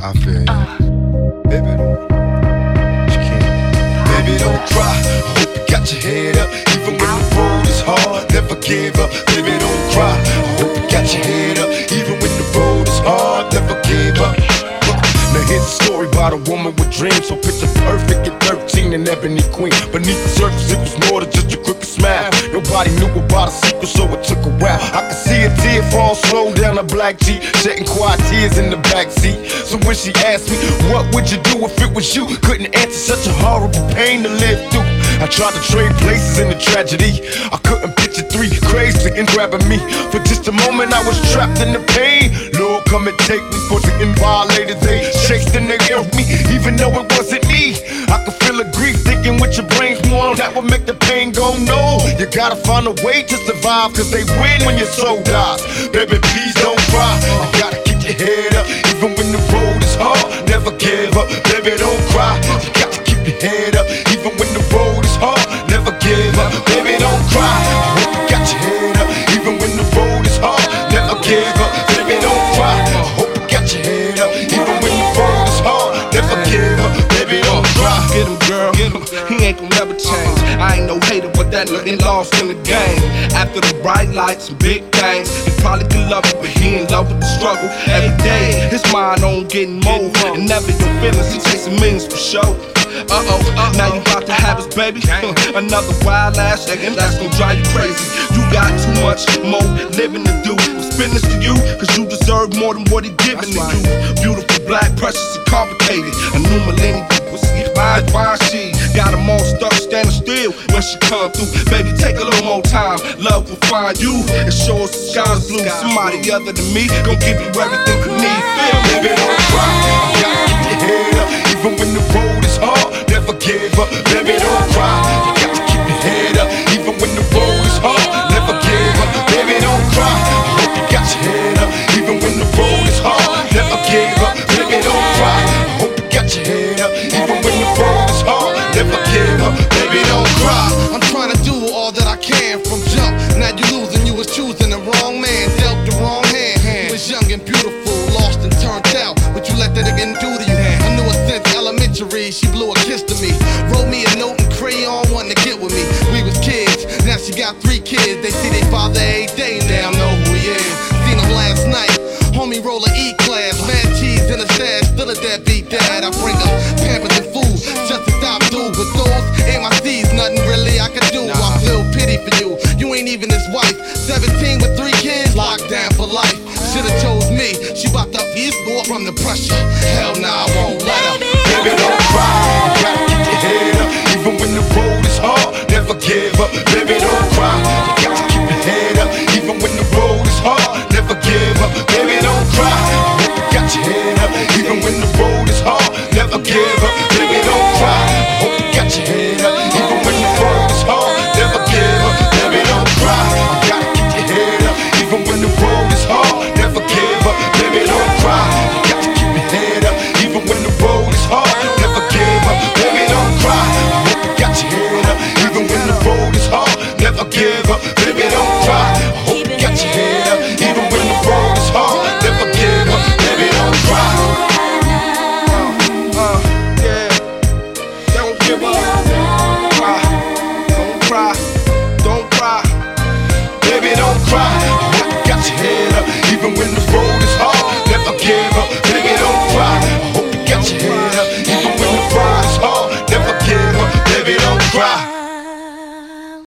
I feel you. Uh. Baby, you can't. Baby, don't cry. I hope you got your head up. Even when the road is hard, never give up. Baby, don't cry. I hope you got your head up. Even when the road is hard, never give up. Now here's a story about a woman with dreams. So picture perfect at 13 and ebony queen. Beneath the surface, it was more than Nobody knew about a secret, so it took a while. I could see a tear fall slow down a black Jeep, shedding quiet tears in the backseat. So when she asked me, what would you do if it was you? Couldn't answer such a horrible pain to live through. I tried to trade places in the tragedy. I couldn't picture three crazy and grabbing me. For just a moment, I was trapped in the pain. Lord, come and take me for the violated. They chased and they killed me, even though it wasn't me. I could feel the grief thinking with your brains warm. That would make the gotta find a way to survive, cause they win when your soul dies. Baby, please don't cry. You gotta keep your head up, even when the road is hard. Never give up, baby, don't cry. You got to keep your head up, even when the road is hard. Never give up, baby, don't cry. Hope you got your head up, even when the road is hard. Never give up, baby, don't cry. I hope you got your head up, even when the road is hard. Never give up, baby, don't cry. Get him, girl. He ain't gon' that nothing lost in the game. After the bright lights and big things, he probably could love it, but he in love with the struggle. Every day, his mind on getting more. And never your feelings, he chasing means for show. Uh oh, now you about to have his baby. Another wild ass nigga, that's gonna drive you crazy. You got too much more living to do. I'm spitting this to you, cause you deserve more than what he giving to you. Beautiful, black, precious, and complicated. A new millennium people see when she come through. Baby, take a little more time. Love will find you and show us the sky's blue. Somebody other than me gon' give you everything you need. Feel me? Baby, don't cry. You gotta keep your head up, even when the road is hard. Got three kids. They see their father every day, now know who he is. Seen him last night, homie roller E class, mad cheese in a stash, still a deadbeat dad. I bring her pampers and food, just to stop dude. But those ain't my seeds, nothing really I can do. I feel pity for you, you ain't even his wife. 17 with three kids, locked down for life. Should've chose me, she bout to ease more from the pressure. Hell nah, I won't let her. Baby, don't cry. You gotta keep your head up, even when the road is hard. Never give up, baby, road is hard. Never give up,